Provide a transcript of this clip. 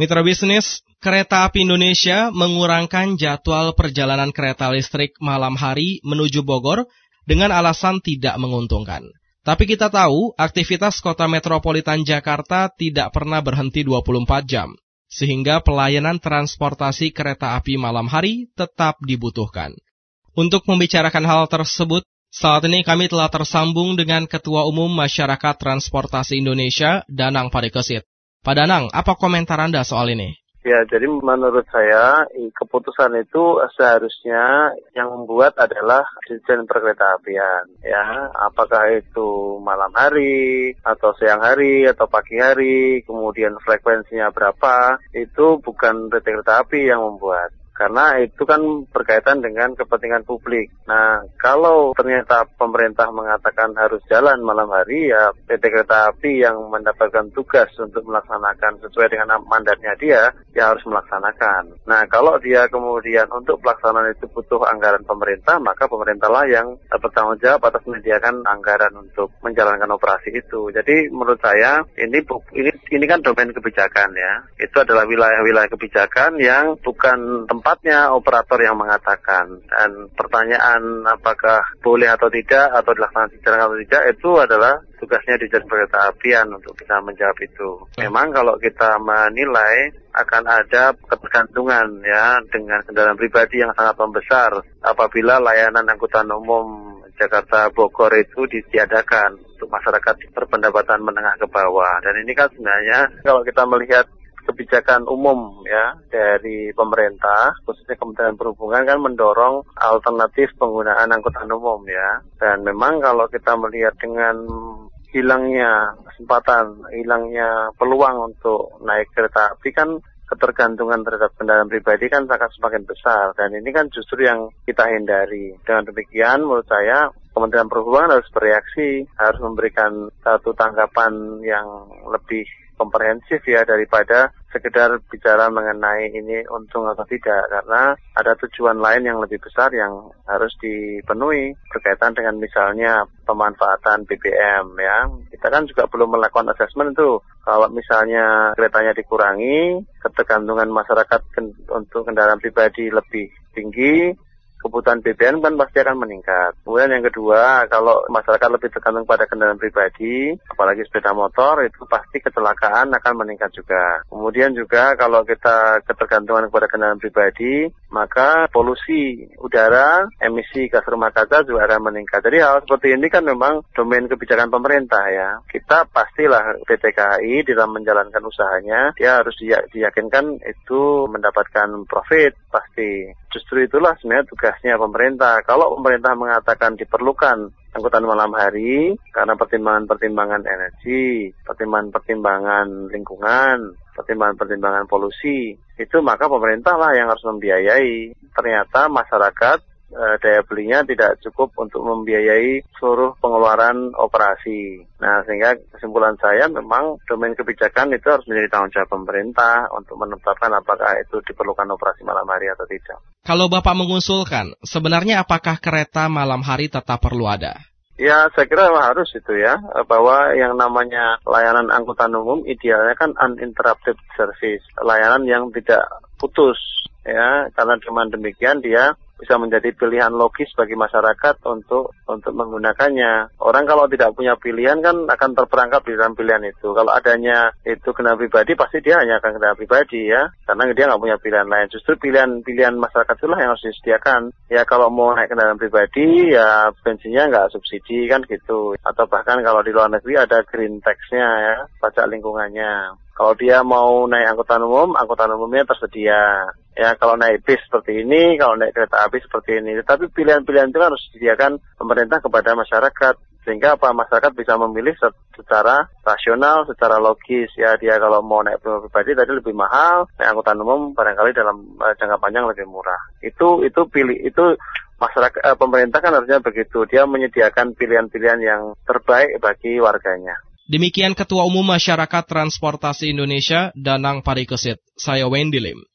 Mitra bisnis, Kereta Api Indonesia mengurangkan jadwal perjalanan kereta listrik malam hari menuju Bogor dengan alasan tidak menguntungkan. Tapi kita tahu aktivitas kota metropolitan Jakarta tidak pernah berhenti 24 jam, sehingga pelayanan transportasi kereta api malam hari tetap dibutuhkan. Untuk membicarakan hal tersebut, saat ini kami telah tersambung dengan Ketua Umum Masyarakat Transportasi Indonesia, Danang Parikesit. Pak Danang, apa komentar Anda soal ini? Ya, jadi menurut saya keputusan itu seharusnya yang membuat adalah Dirjen Perkereta Apian. Ya, apakah itu malam hari atau siang hari atau pagi hari, kemudian frekuensinya berapa, itu bukan PT Kereta Api yang membuat karena itu kan berkaitan dengan kepentingan publik. Nah, kalau ternyata pemerintah mengatakan harus jalan malam hari, ya PT Kereta Api yang mendapatkan tugas untuk melaksanakan sesuai dengan mandatnya dia, ya harus melaksanakan. Nah, kalau dia kemudian untuk pelaksanaan itu butuh anggaran pemerintah, maka pemerintahlah yang bertanggung jawab atas menyediakan anggaran untuk menjalankan operasi itu. Jadi menurut saya ini ini ini kan domain kebijakan ya. Itu adalah wilayah-wilayah kebijakan yang bukan tempat tempatnya operator yang mengatakan. Dan pertanyaan apakah boleh atau tidak atau dilaksanakan secara atau tidak itu adalah tugasnya di jalan kereta apian untuk bisa menjawab itu. Memang kalau kita menilai akan ada ketergantungan ya dengan kendaraan pribadi yang sangat membesar apabila layanan angkutan umum Jakarta Bogor itu ditiadakan untuk masyarakat berpendapatan menengah ke bawah dan ini kan sebenarnya kalau kita melihat kebijakan umum ya dari pemerintah khususnya Kementerian Perhubungan kan mendorong alternatif penggunaan angkutan umum ya dan memang kalau kita melihat dengan hilangnya kesempatan, hilangnya peluang untuk naik kereta api kan ketergantungan terhadap kendaraan pribadi kan sangat semakin besar dan ini kan justru yang kita hindari. Dengan demikian menurut saya Kementerian Perhubungan harus bereaksi, harus memberikan satu tanggapan yang lebih komprehensif ya daripada sekedar bicara mengenai ini untung atau tidak karena ada tujuan lain yang lebih besar yang harus dipenuhi berkaitan dengan misalnya pemanfaatan BBM ya. Kita kan juga belum melakukan assessment itu. Kalau misalnya keretanya dikurangi ketergantungan masyarakat untuk kendaraan pribadi lebih tinggi kebutuhan BBM kan pasti akan meningkat. Kemudian yang kedua, kalau masyarakat lebih tergantung pada kendaraan pribadi, apalagi sepeda motor, itu pasti kecelakaan akan meningkat juga. Kemudian juga kalau kita ketergantungan kepada kendaraan pribadi, maka polusi udara, emisi gas rumah kaca juga akan meningkat. Jadi hal seperti ini kan memang domain kebijakan pemerintah ya. Kita pastilah PT KAI dalam menjalankan usahanya, dia harus diyakinkan itu mendapatkan profit pasti. Justru itulah sebenarnya tugasnya pemerintah. Kalau pemerintah mengatakan diperlukan angkutan malam hari karena pertimbangan-pertimbangan energi, pertimbangan-pertimbangan lingkungan, pertimbangan-pertimbangan polusi, itu maka pemerintah lah yang harus membiayai. Ternyata masyarakat uh, daya belinya tidak cukup untuk membiayai seluruh pengeluaran operasi. Nah, sehingga kesimpulan saya memang domain kebijakan itu harus menjadi tanggung jawab pemerintah untuk menetapkan apakah itu diperlukan operasi malam hari atau tidak. Kalau Bapak mengusulkan, sebenarnya apakah kereta malam hari tetap perlu ada? Ya, saya kira harus itu ya, bahwa yang namanya layanan angkutan umum idealnya kan uninterrupted service, layanan yang tidak putus ya, karena dengan demikian dia bisa menjadi pilihan logis bagi masyarakat untuk untuk menggunakannya. Orang kalau tidak punya pilihan kan akan terperangkap di dalam pilihan itu. Kalau adanya itu kendaraan pribadi pasti dia hanya akan kendaraan pribadi ya, karena dia nggak punya pilihan lain. Justru pilihan-pilihan masyarakat itulah yang harus disediakan. Ya kalau mau naik kendaraan pribadi ya bensinnya nggak subsidi kan gitu. Atau bahkan kalau di luar negeri ada green tax-nya ya, pajak lingkungannya. Kalau dia mau naik angkutan umum, angkutan umumnya tersedia. Ya, kalau naik bis seperti ini, kalau naik kereta api seperti ini. Tetapi pilihan-pilihan itu harus disediakan pemerintah kepada masyarakat sehingga apa masyarakat bisa memilih secara rasional, secara logis ya dia kalau mau naik pribadi tadi lebih mahal, naik angkutan umum barangkali dalam uh, jangka panjang lebih murah. Itu itu pilih itu masyarakat uh, pemerintah kan harusnya begitu dia menyediakan pilihan-pilihan yang terbaik bagi warganya. Demikian Ketua Umum Masyarakat Transportasi Indonesia, Danang Parikesit. Saya Wendy Lim.